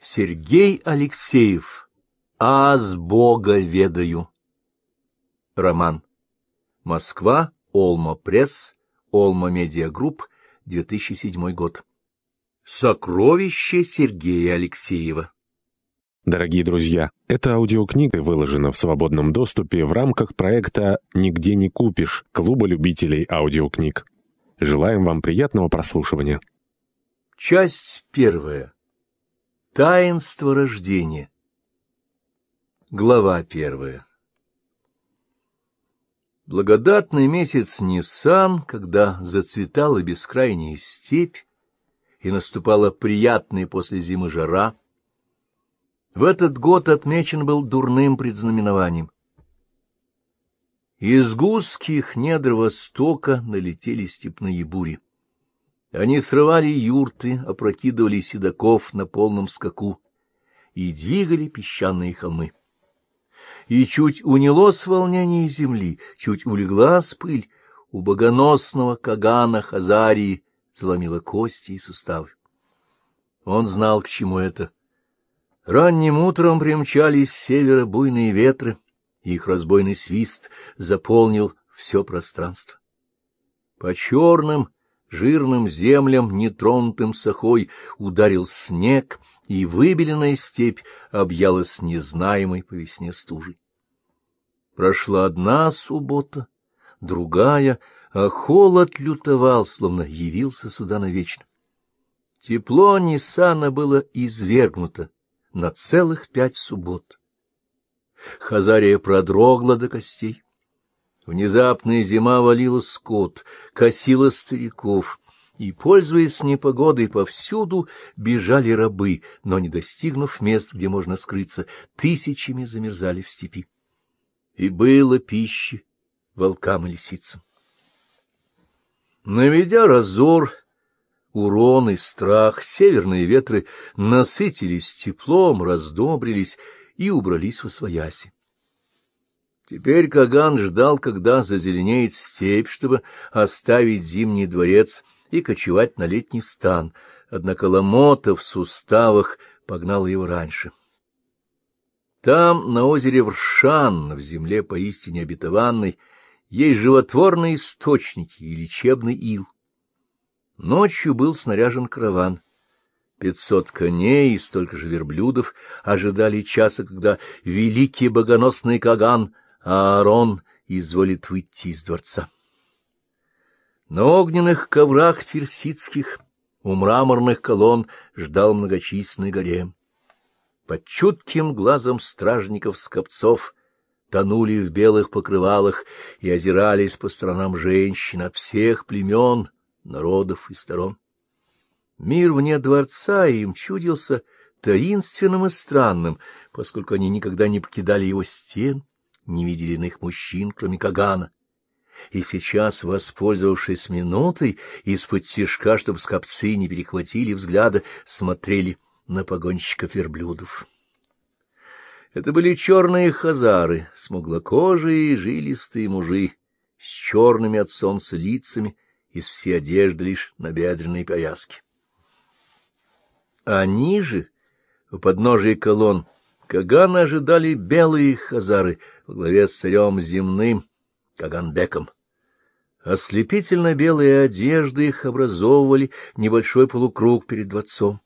Сергей Алексеев. Аз Бога ведаю. Роман. Москва. Олма Пресс. Олма Медиагрупп. 2007 год. Сокровище Сергея Алексеева. Дорогие друзья, эта аудиокнига выложена в свободном доступе в рамках проекта «Нигде не купишь» Клуба любителей аудиокниг. Желаем вам приятного прослушивания. Часть первая. Таинство рождения. Глава первая. Благодатный месяц Ниссан, когда зацветала бескрайняя степь и наступала приятная после зимы жара, в этот год отмечен был дурным предзнаменованием. Из гусских недр Востока налетели степные бури. Они срывали юрты, опрокидывали седаков на полном скаку и двигали песчаные холмы. И чуть унялось волнение земли, чуть улеглась пыль, у богоносного Кагана Хазарии заломила кости и суставы. Он знал, к чему это. Ранним утром примчались с севера буйные ветры, их разбойный свист заполнил все пространство. По черным, жирным землям, нетронутым сахой, ударил снег, и выбеленная степь объялась незнаемой по весне стужей. Прошла одна суббота, другая, а холод лютовал, словно явился сюда навечно. Тепло Ниссана было извергнуто на целых пять суббот. Хазария продрогла до костей. Внезапная зима валила скот, косила стариков, и, пользуясь непогодой, повсюду бежали рабы, но, не достигнув мест, где можно скрыться, тысячами замерзали в степи. И было пищи волкам и лисицам. Наведя разор, урон и страх, северные ветры насытились теплом, раздобрились и убрались во свояси. Теперь Каган ждал, когда зазеленеет степь, чтобы оставить зимний дворец и кочевать на летний стан, однако ломота в суставах погнал его раньше. Там, на озере Вршан, в земле поистине обетованной, есть животворные источники и лечебный ил. Ночью был снаряжен караван — Пятьсот коней и столько же верблюдов ожидали часа, когда великий богоносный Каган Аарон изволит выйти из дворца. На огненных коврах персидских у мраморных колонн ждал многочисленный гарем. Под чутким глазом стражников-скопцов тонули в белых покрывалах и озирались по сторонам женщин от всех племен, народов и сторон. Мир вне дворца им чудился таинственным и странным, поскольку они никогда не покидали его стен, не видели иных мужчин, кроме Кагана. И сейчас, воспользовавшись минутой, из-под тишка, чтобы скопцы не перехватили взгляда, смотрели на погонщиков верблюдов. Это были черные хазары, смуглокожие жилистые мужи, с черными от солнца лицами, из всей одежды лишь на бедренные повязки. А ниже, у подножия колонн, Кагана ожидали белые хазары во главе с царем земным Каганбеком. Ослепительно белые одежды их образовывали небольшой полукруг перед дворцом.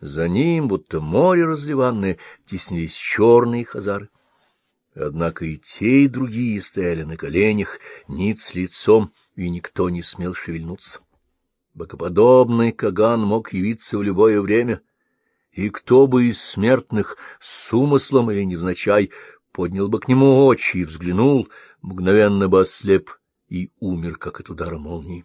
За ним, будто море разливанное, теснились черные хазары. Однако и те, и другие стояли на коленях, ниц лицом, и никто не смел шевельнуться. Богоподобный Каган мог явиться в любое время, и кто бы из смертных с умыслом или невзначай поднял бы к нему очи и взглянул, мгновенно бы ослеп и умер, как от удара молнии.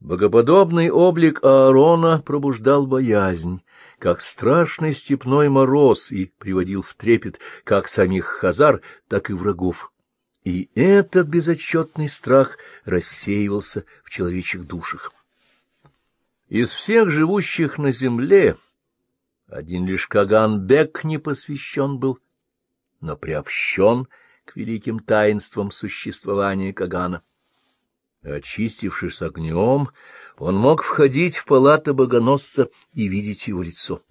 Богоподобный облик Аарона пробуждал боязнь, как страшный степной мороз, и приводил в трепет как самих хазар, так и врагов. И этот безотчетный страх рассеивался в человечьих душах. Из всех живущих на земле один лишь Каганбек не посвящен был, но приобщен к великим таинствам существования Кагана. Очистившись огнем, он мог входить в палаты богоносца и видеть его лицо.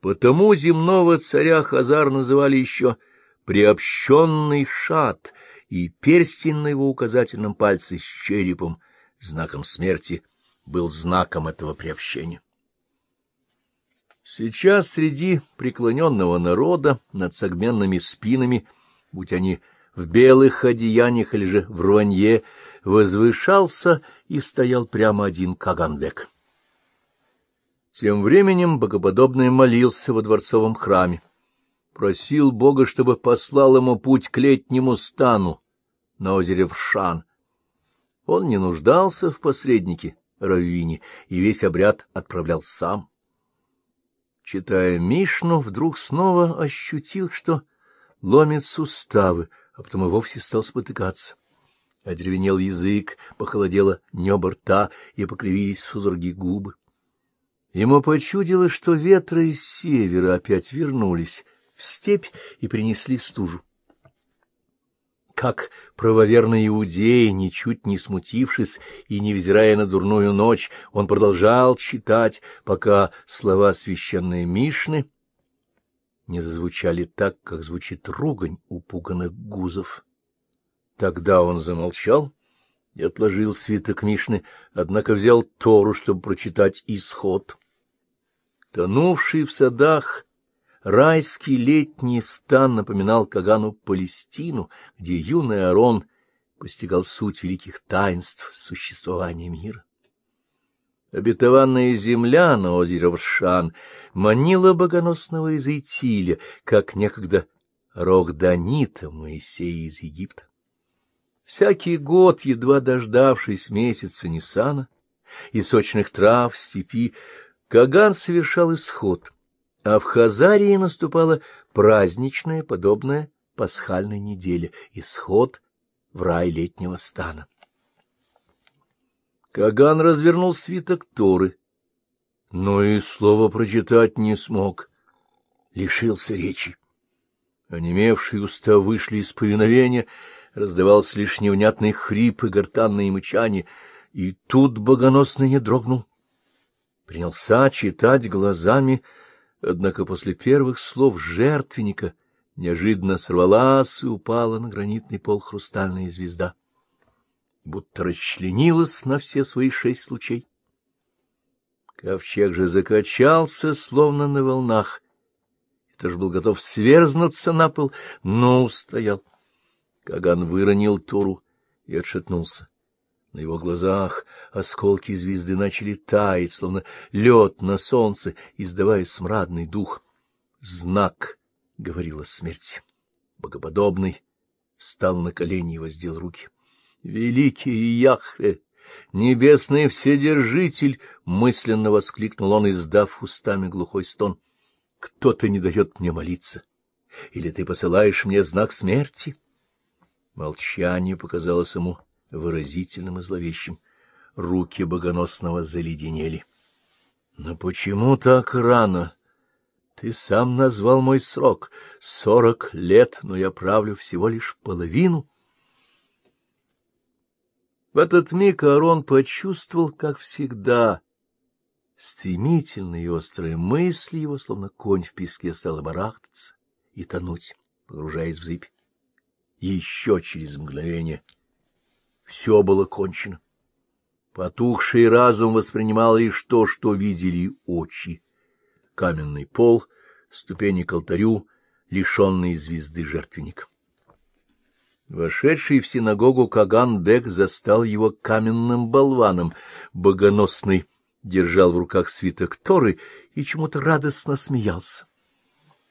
Потому земного царя Хазар называли еще «приобщенный шат», и перстень на его указательном пальце с черепом, знаком смерти, был знаком этого приобщения. Сейчас среди преклоненного народа над согменными спинами, будь они в белых одеяниях или же в рванье, возвышался и стоял прямо один Каганбек. Тем временем богоподобный молился во дворцовом храме. Просил Бога, чтобы послал ему путь к летнему стану на озере Вшан. Он не нуждался в посреднике Раввине и весь обряд отправлял сам. Читая Мишну, вдруг снова ощутил, что ломит суставы, а потом и вовсе стал спотыкаться. Одеревенел язык, похолодело небо рта и покривились сузорги губы. Ему почудилось, что ветры из севера опять вернулись в степь и принесли стужу. Как правоверный иудей, ничуть не смутившись и невзирая на дурную ночь, он продолжал читать, пока слова священной Мишны не зазвучали так, как звучит ругань упуганных гузов. Тогда он замолчал и отложил свиток Мишны, однако взял Тору, чтобы прочитать исход. Тонувший в садах райский летний стан напоминал Кагану Палестину, где юный Арон постигал суть великих таинств существования мира. Обетованная земля на озере Вршан манила богоносного Изаитиля, как некогда Рогданита Моисея из Египта. Всякий год, едва дождавшись месяца Ниссана и сочных трав степи, Каган совершал исход, а в Хазарии наступала праздничная, подобная пасхальной неделе, исход в рай летнего стана. Каган развернул свиток Торы, но и слова прочитать не смог, лишился речи. Онемевшие уста вышли из повиновения, раздавался лишь невнятный хрип и гортанное мычание, и тут богоносный не дрогнул принялся читать глазами, однако после первых слов жертвенника неожиданно сорвалась и упала на гранитный пол хрустальная звезда, будто расчленилась на все свои шесть лучей. Ковчег же закачался, словно на волнах, и тоже был готов сверзнуться на пол, но устоял. Каган выронил Туру и отшатнулся. На его глазах осколки звезды начали таять, словно лед на солнце, издавая смрадный дух. «Знак!» — говорила смерть. Богоподобный встал на колени и воздел руки. «Великий Яхве! Небесный Вседержитель!» — мысленно воскликнул он, издав устами глухой стон. «Кто-то не дает мне молиться. Или ты посылаешь мне знак смерти?» Молчание показалось ему выразительным и зловещим. Руки богоносного заледенели. — Но почему так рано? Ты сам назвал мой срок — сорок лет, но я правлю всего лишь половину. В этот миг Арон почувствовал, как всегда, стремительные и острые мысли его, словно конь в песке, стало барахтаться и тонуть, погружаясь в зыбь. Еще через мгновение — все было кончено. Потухший разум воспринимал лишь то, что видели очи. Каменный пол, ступени к алтарю, лишенный звезды жертвенник. Вошедший в синагогу Каган-бек застал его каменным болваном. Богоносный держал в руках свиток Торы и чему-то радостно смеялся.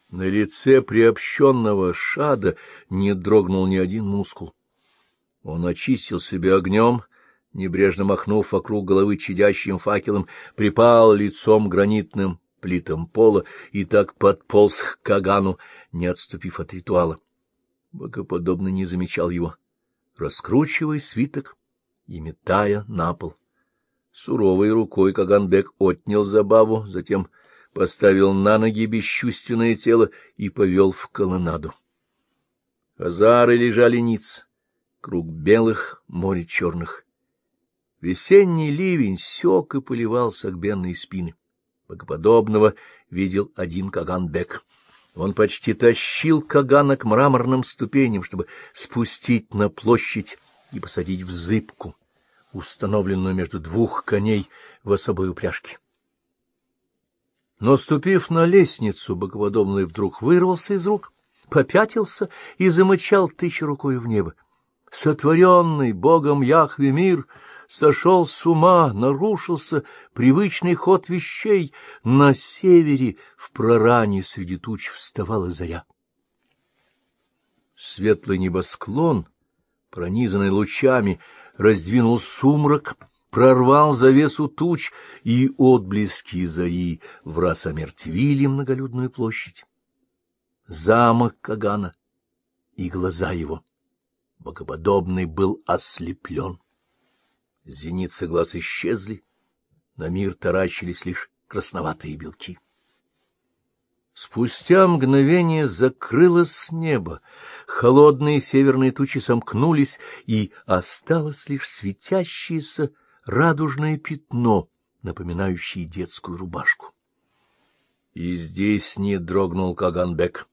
На лице приобщенного шада не дрогнул ни один мускул. Он очистил себе огнем, небрежно махнув вокруг головы чадящим факелом, припал лицом гранитным плитам пола и так подполз к Кагану, не отступив от ритуала. Богоподобно не замечал его, раскручивая свиток и метая на пол. Суровой рукой Каганбек отнял забаву, затем поставил на ноги бесчувственное тело и повел в колоннаду. Азары лежали ниц, круг белых, море черных. Весенний ливень сек и поливал согбенные спины. Богоподобного видел один Каганбек. Он почти тащил Кагана к мраморным ступеням, чтобы спустить на площадь и посадить в зыбку, установленную между двух коней в особой упряжке. Но, ступив на лестницу, Богоподобный вдруг вырвался из рук, попятился и замычал, тыча рукой в небо. Сотворенный Богом Яхве мир сошел с ума, нарушился привычный ход вещей. На севере в проране среди туч вставала заря. Светлый небосклон, пронизанный лучами, раздвинул сумрак, прорвал завесу туч, и отблески зари враз омертвили многолюдную площадь. Замок Кагана и глаза его. Богоподобный был ослеплен. Зеницы глаз исчезли, на мир таращились лишь красноватые белки. Спустя мгновение закрылось небо, холодные северные тучи сомкнулись, и осталось лишь светящееся радужное пятно, напоминающее детскую рубашку. И здесь не дрогнул Каганбек.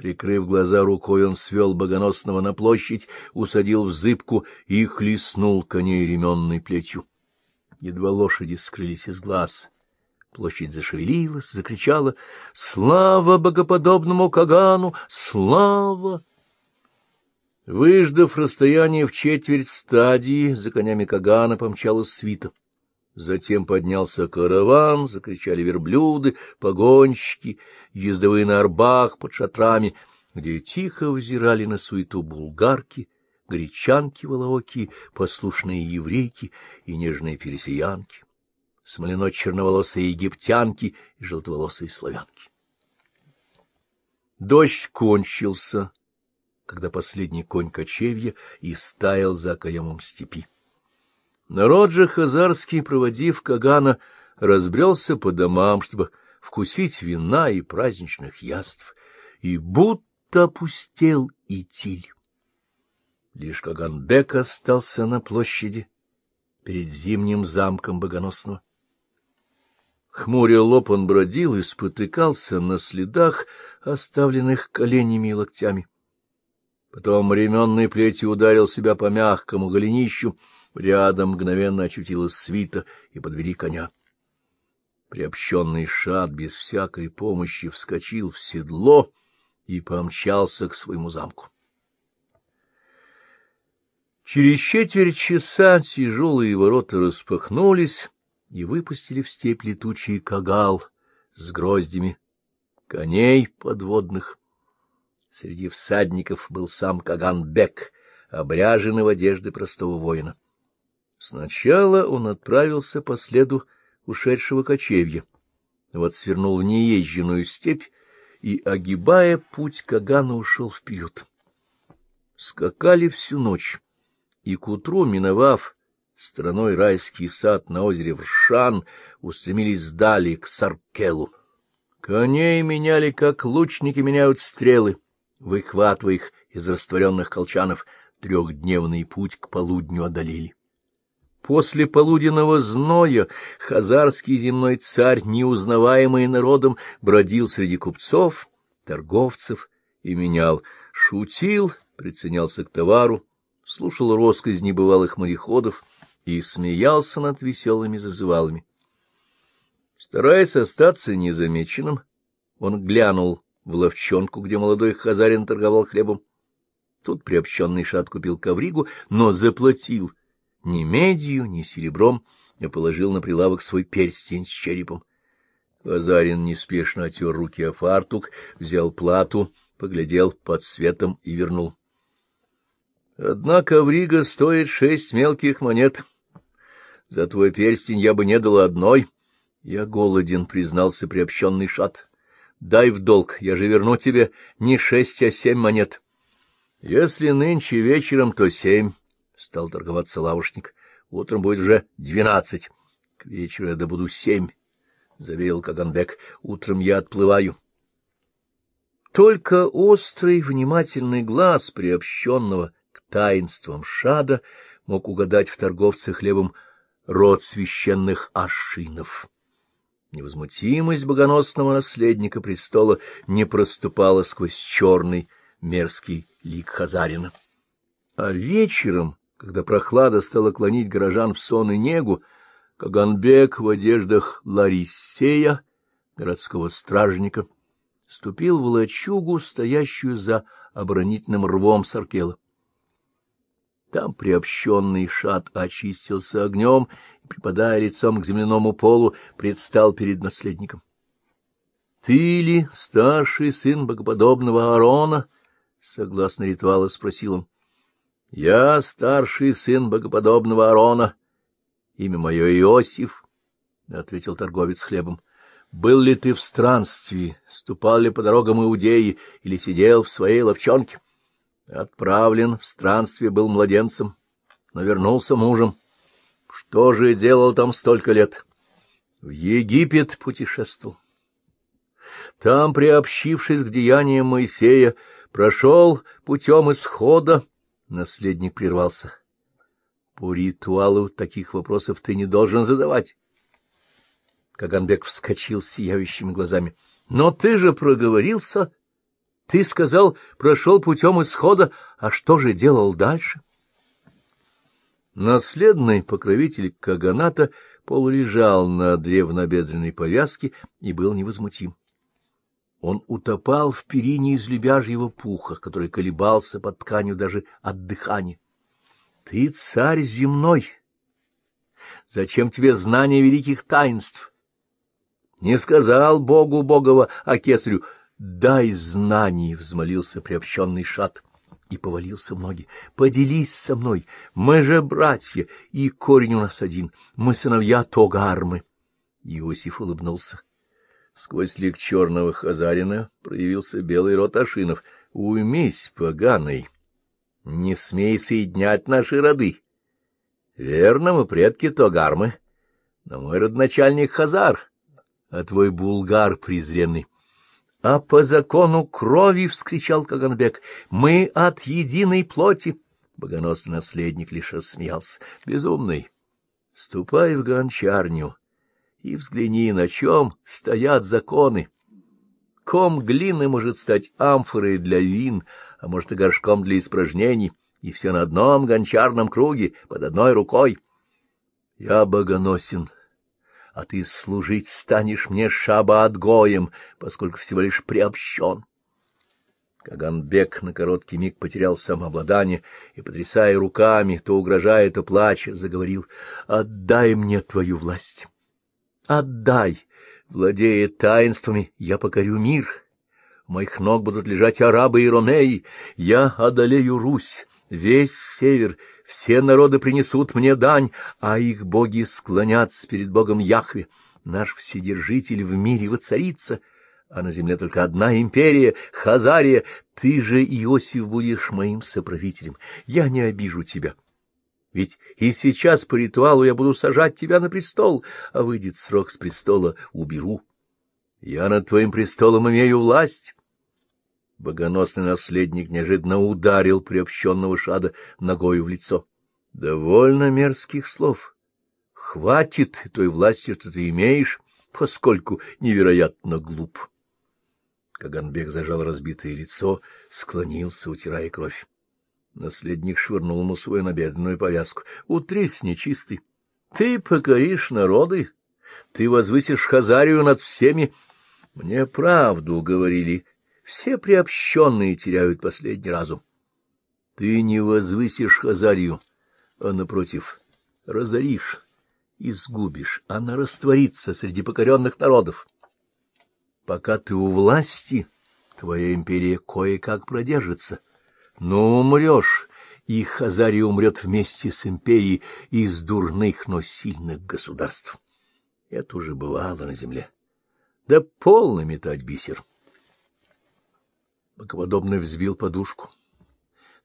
Прикрыв глаза рукой, он свел богоносного на площадь, усадил в зыбку и хлестнул коней ременной плетью. Едва лошади скрылись из глаз. Площадь зашевелилась, закричала «Слава богоподобному Кагану! Слава!» Выждав расстояние в четверть стадии, за конями Кагана помчалась свита. Затем поднялся караван, закричали верблюды, погонщики, ездовые на арбах под шатрами, где тихо взирали на суету булгарки, гречанки волооки, послушные еврейки и нежные пересиянки, смолено-черноволосые египтянки и желтоволосые славянки. Дождь кончился, когда последний конь кочевья и стаял за окоемом степи. Народ же хазарский, проводив Кагана, разбрелся по домам, чтобы вкусить вина и праздничных яств, и будто опустел Итиль. Лишь Каганбек остался на площади перед зимним замком Богоносного. Хмуря лоб он бродил и спотыкался на следах, оставленных коленями и локтями. Потом ременной плетью ударил себя по мягкому голенищу, Рядом мгновенно очутилась свита и подвели коня. Приобщенный шат без всякой помощи вскочил в седло и помчался к своему замку. Через четверть часа тяжелые ворота распахнулись и выпустили в степь летучий кагал с гроздями коней подводных. Среди всадников был сам Каган-бек, обряженный в одежды простого воина. Сначала он отправился по следу ушедшего кочевья, вот свернул в неезженную степь и, огибая путь, Кагана ушел вперед. Скакали всю ночь, и к утру, миновав стороной райский сад на озере Вршан, устремились дали к Саркелу. Коней меняли, как лучники меняют стрелы, выхватывая их из растворенных колчанов, трехдневный путь к полудню одолели. После полуденного зноя хазарский земной царь, неузнаваемый народом, бродил среди купцов, торговцев и менял, шутил, приценялся к товару, слушал росказни небывалых мореходов и смеялся над веселыми зазывалами. Стараясь остаться незамеченным, он глянул в ловчонку, где молодой хазарин торговал хлебом. Тут приобщенный шат купил ковригу, но заплатил — ни медью, ни серебром, я положил на прилавок свой перстень с черепом. Азарин неспешно отер руки о фартук, взял плату, поглядел под светом и вернул. Однако Врига стоит шесть мелких монет. За твой перстень я бы не дал одной. Я голоден, признался приобщенный шат. Дай в долг, я же верну тебе не шесть, а семь монет. Если нынче вечером, то семь стал торговаться лавушник. — Утром будет уже двенадцать. К вечеру я добуду семь, — заверил Каганбек. — Утром я отплываю. Только острый, внимательный глаз приобщенного к таинствам шада мог угадать в торговце хлебом род священных ашинов. Невозмутимость богоносного наследника престола не проступала сквозь черный мерзкий лик Хазарина. А вечером, когда прохлада стала клонить горожан в сон и негу, Каганбек в одеждах Ларисея, городского стражника, ступил в лачугу, стоящую за оборонительным рвом Саркела. Там приобщенный шат очистился огнем и, припадая лицом к земляному полу, предстал перед наследником. — Ты ли старший сын богоподобного Аарона? — согласно ритуалу спросил он. — Я старший сын богоподобного Аарона. Имя мое Иосиф, — ответил торговец хлебом. — Был ли ты в странстве, ступал ли по дорогам Иудеи или сидел в своей ловчонке? — Отправлен в странстве был младенцем, но вернулся мужем. Что же делал там столько лет? В Египет путешествовал. Там, приобщившись к деяниям Моисея, прошел путем исхода. Наследник прервался. По ритуалу таких вопросов ты не должен задавать. Каганбек вскочил с сияющими глазами. — Но ты же проговорился ты сказал, прошел путем исхода, а что же делал дальше? Наследный покровитель Каганата полулежал на древнобедренной повязке и был невозмутим. Он утопал в перине из лебяжьего пуха, который колебался под тканью даже от дыхания. — Ты царь земной! Зачем тебе знание великих таинств? Не сказал Богу Богова, а кесарю — «Дай знаний!» — взмолился приобщенный шат и повалился в ноги. «Поделись со мной! Мы же братья, и корень у нас один. Мы сыновья Тогармы!» Иосиф улыбнулся. Сквозь лик черного хазарина проявился белый рот Ашинов. «Уймись, поганый! Не смей соединять наши роды! Верно, мы предки Тогармы, но мой родначальник Хазар, а твой булгар презренный. — А по закону крови, — вскричал Каганбек, — мы от единой плоти. Богоносный наследник лишь рассмеялся. — Безумный, ступай в гончарню и взгляни, на чем стоят законы. Ком глины может стать амфорой для вин, а может и горшком для испражнений, и все на одном гончарном круге, под одной рукой. Я богоносен, — а ты служить станешь мне шаба-отгоем, поскольку всего лишь приобщен. Каганбек на короткий миг потерял самообладание и, потрясая руками, то угрожая, то плача, заговорил «Отдай мне твою власть! Отдай! Владея таинствами, я покорю мир!» У моих ног будут лежать арабы и ромеи. Я одолею Русь, весь север, все народы принесут мне дань, а их боги склонятся перед богом Яхве. Наш Вседержитель в мире воцарится, а на земле только одна империя — Хазария. Ты же, Иосиф, будешь моим соправителем. Я не обижу тебя. Ведь и сейчас по ритуалу я буду сажать тебя на престол, а выйдет срок с престола — уберу. Я над твоим престолом имею власть. Богоносный наследник неожиданно ударил приобщенного шада ногою в лицо. — Довольно мерзких слов. Хватит той власти, что ты имеешь, поскольку невероятно глуп. Каганбек зажал разбитое лицо, склонился, утирая кровь. Наследник швырнул ему свою набедренную повязку. — Утрись, нечистый. Ты покоришь народы, ты возвысишь Хазарию над всеми. Мне правду говорили, все приобщенные теряют последний разум. Ты не возвысишь Хазарию, а, напротив, разоришь, изгубишь, она растворится среди покоренных народов. Пока ты у власти, твоя империя кое-как продержится, но умрешь, и Хазария умрет вместе с империей из дурных, но сильных государств. Это уже бывало на земле. Да полно метать бисер. Богоподобный взбил подушку,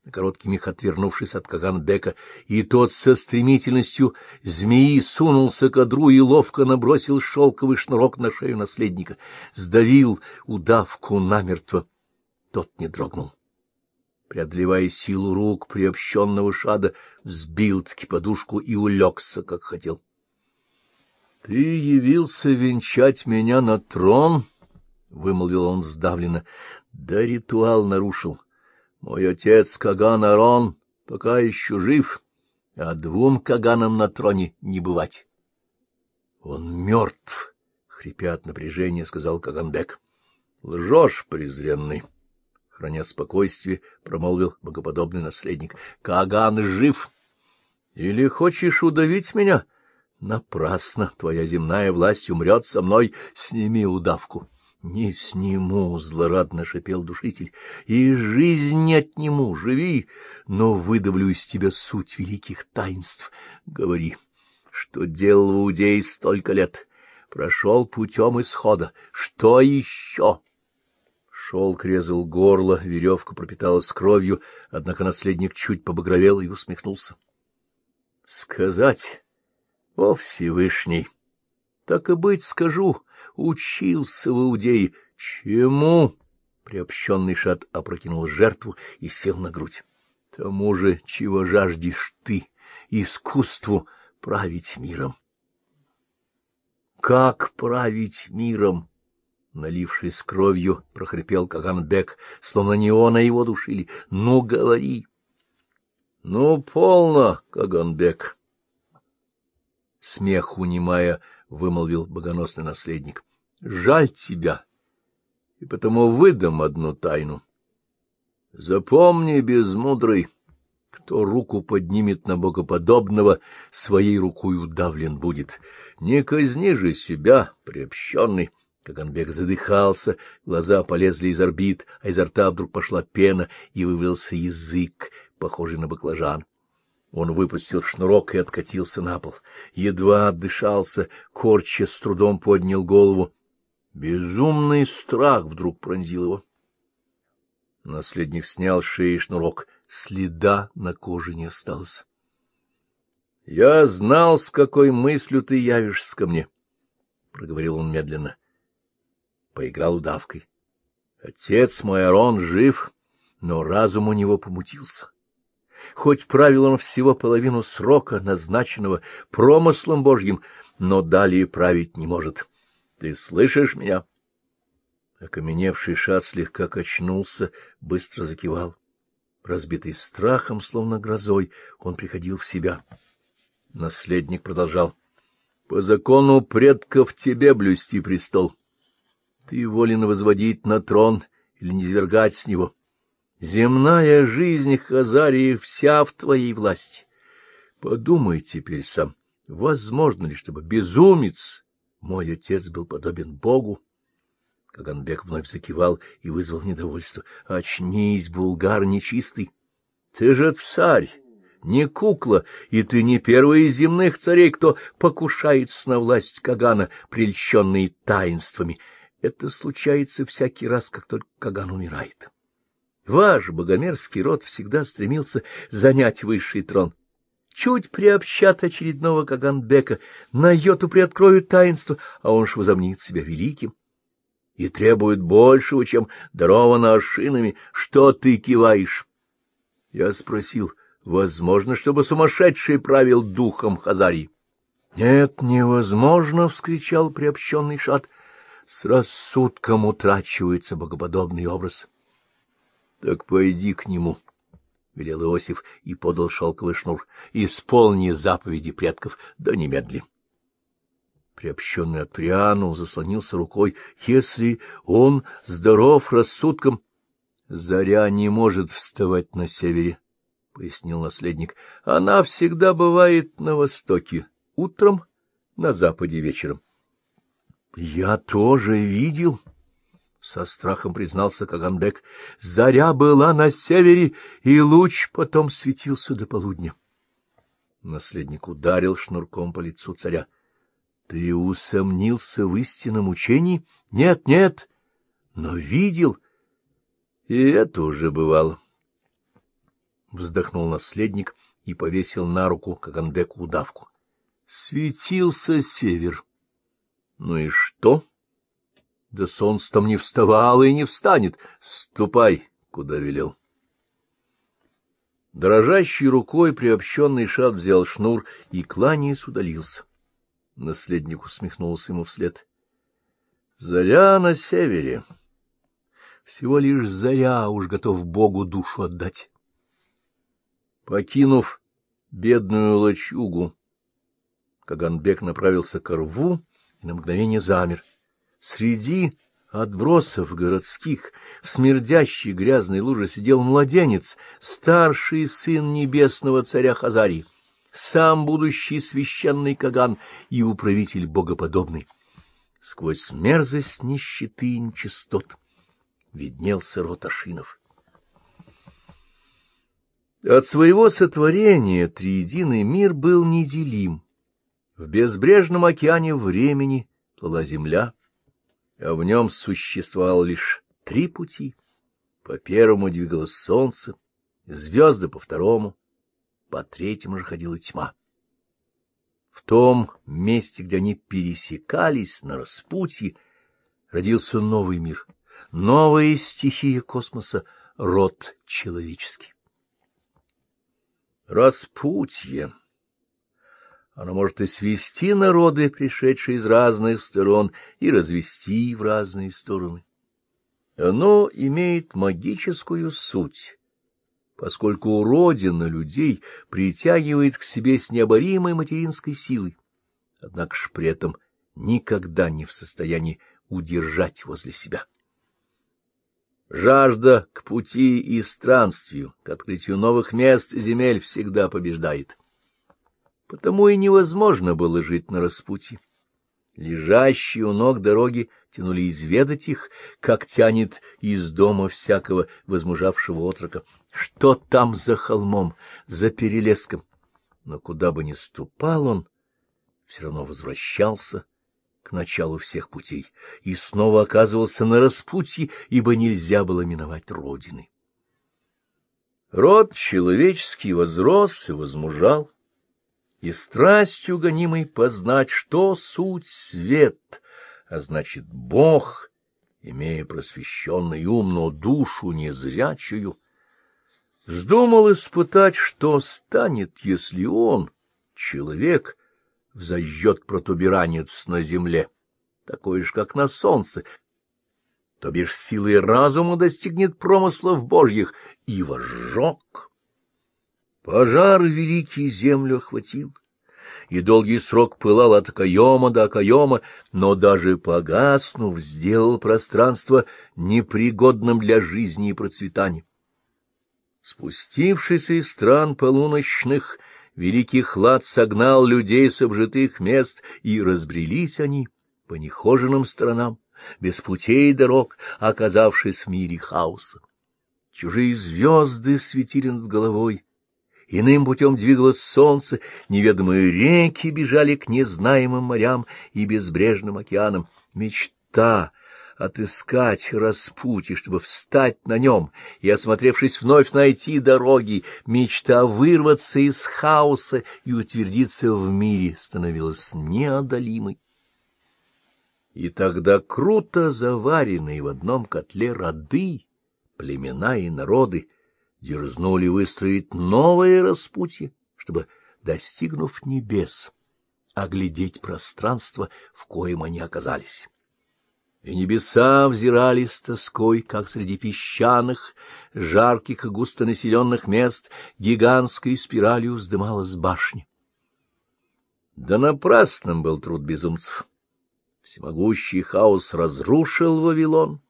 на короткий миг отвернувшись от Каганбека, и тот со стремительностью змеи сунулся к одру и ловко набросил шелковый шнурок на шею наследника, сдавил удавку намертво. Тот не дрогнул. Преодолевая силу рук приобщенного шада, взбил-таки подушку и улегся, как хотел. — Ты явился венчать меня на трон? — вымолвил он сдавленно. — Да ритуал нарушил. Мой отец Каган Арон пока еще жив, а двум Каганам на троне не бывать. — Он мертв, — хрипя от напряжения, сказал Каганбек. — Лжешь, презренный. — храня спокойствие, промолвил богоподобный наследник. — Каган жив! Или хочешь удавить меня? Напрасно твоя земная власть умрет со мной, сними удавку. — Не сниму, — злорадно шипел душитель, — и жизнь не отниму, живи, но выдавлю из тебя суть великих таинств. Говори, что делал в Иудее столько лет, прошел путем исхода, что еще? — Шелк резал горло, веревка пропиталась кровью, однако наследник чуть побагровел и усмехнулся. — Сказать? О, Всевышний! Так и быть скажу, учился в Иудее. Чему? Приобщенный шат опрокинул жертву и сел на грудь. Тому же, чего жаждешь ты, искусству править миром. Как править миром? Налившись кровью, прохрипел Каганбек, словно не он, а его душили. — Ну, говори! — Ну, полно, Каганбек! Смех унимая, вымолвил богоносный наследник. — Жаль тебя, и потому выдам одну тайну. Запомни, безмудрый, кто руку поднимет на богоподобного, своей рукой удавлен будет. Не казни же себя, приобщенный, — Каганбек задыхался, глаза полезли из орбит, а изо рта вдруг пошла пена, и вывелся язык, похожий на баклажан. Он выпустил шнурок и откатился на пол. Едва отдышался, корча с трудом поднял голову. Безумный страх вдруг пронзил его. Наследник снял шеи шнурок. Следа на коже не осталось. — Я знал, с какой мыслью ты явишься ко мне, — проговорил он медленно. — поиграл удавкой. Отец мой Арон жив, но разум у него помутился. Хоть правил он всего половину срока, назначенного промыслом Божьим, но далее править не может. Ты слышишь меня? Окаменевший шат слегка качнулся, быстро закивал. Разбитый страхом, словно грозой, он приходил в себя. Наследник продолжал. — По закону предков тебе блюсти престол. — ты волен возводить на трон или низвергать с него. Земная жизнь Хазарии вся в твоей власти. Подумай теперь сам, возможно ли, чтобы безумец, мой отец, был подобен Богу? Каганбек вновь закивал и вызвал недовольство. — Очнись, булгар нечистый! Ты же царь! не кукла, и ты не первый из земных царей, кто покушается на власть Кагана, прельщенный таинствами. Это случается всякий раз, как только Каган умирает. Ваш богомерзкий род всегда стремился занять высший трон. Чуть приобщат очередного Каганбека, на йоту приоткроют таинство, а он ж возомнит себя великим и требует большего, чем даровано ошинами. Что ты киваешь? Я спросил, возможно, чтобы сумасшедший правил духом Хазарии? — Нет, невозможно! — вскричал приобщенный шат с рассудком утрачивается богоподобный образ. — Так пойди к нему, — велел Иосиф и подал шелковый шнур. — Исполни заповеди предков, да немедли. Приобщенный отпрянул, заслонился рукой. Если он здоров рассудком, заря не может вставать на севере, — пояснил наследник. — Она всегда бывает на востоке, утром, на западе вечером. — Я тоже видел, — со страхом признался Каганбек. — Заря была на севере, и луч потом светился до полудня. Наследник ударил шнурком по лицу царя. — Ты усомнился в истинном учении? — Нет, нет, но видел. И это уже бывало. Вздохнул наследник и повесил на руку Каганбеку удавку. Светился север. — ну и что? Да солнце там не вставало и не встанет. Ступай, куда велел. Дрожащей рукой приобщенный шат взял шнур и, кланяясь, удалился. Наследник усмехнулся ему вслед. — Заря на севере. Всего лишь заря уж готов Богу душу отдать. Покинув бедную лачугу, Каганбек направился к рву на мгновение замер. Среди отбросов городских в смердящей грязной луже сидел младенец, старший сын небесного царя Хазарии, сам будущий священный Каган и управитель богоподобный. Сквозь мерзость нищеты и нечистот виднелся рот Ашинов. От своего сотворения триединый мир был неделим. В безбрежном океане времени плыла земля, а в нем существовало лишь три пути. По первому двигалось солнце, звезды по второму, по третьему же ходила тьма. В том месте, где они пересекались на распутье, родился новый мир, новая стихия космоса, род человеческий. Распутье. Оно может и свести народы, пришедшие из разных сторон, и развести в разные стороны. Оно имеет магическую суть, поскольку Родина людей притягивает к себе с необоримой материнской силой, однако ж при этом никогда не в состоянии удержать возле себя. Жажда к пути и странствию, к открытию новых мест земель всегда побеждает. Потому и невозможно было жить на распутье. Лежащие у ног дороги тянули изведать их, как тянет из дома всякого возмужавшего отрока. Что там за холмом, за перелеском? Но куда бы ни ступал он, все равно возвращался к началу всех путей и снова оказывался на распутье, ибо нельзя было миновать Родины. Род человеческий возрос и возмужал, и страстью гонимой познать, что суть свет, а значит Бог, имея просвещенный ум, но душу незрячую, вздумал испытать, что станет, если он, человек, взожжет протуберанец на земле, такой же, как на солнце, то бишь силой разума достигнет промыслов божьих, и возжег. Пожар великий землю охватил, и долгий срок пылал от окоема до окоема, но даже погаснув, сделал пространство непригодным для жизни и процветания. Спустившись из стран полуночных, великий хлад согнал людей с обжитых мест, и разбрелись они по нехоженным сторонам, без путей и дорог, оказавшись в мире хаоса. Чужие звезды светили над головой, иным путем двигалось солнце, неведомые реки бежали к незнаемым морям и безбрежным океанам. Мечта — отыскать распутье, чтобы встать на нем и, осмотревшись вновь, найти дороги, мечта вырваться из хаоса и утвердиться в мире становилась неодолимой. И тогда круто заваренные в одном котле роды, племена и народы дерзнули выстроить новое распутье, чтобы, достигнув небес, оглядеть пространство, в коем они оказались и небеса взирали с тоской, как среди песчаных, жарких и густонаселенных мест гигантской спиралью вздымалась башня. Да напрасным был труд безумцев. Всемогущий хаос разрушил Вавилон,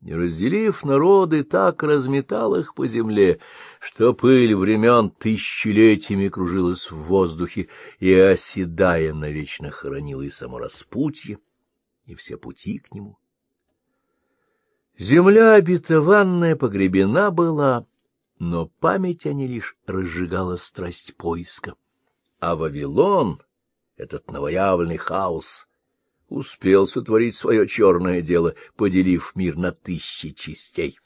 не разделив народы, так разметал их по земле, что пыль времен тысячелетиями кружилась в воздухе и, оседая, навечно хоронила и само распутье, и все пути к нему. Земля обетованная погребена была, но память о ней лишь разжигала страсть поиска. А Вавилон, этот новоявленный хаос, успел сотворить свое черное дело, поделив мир на тысячи частей.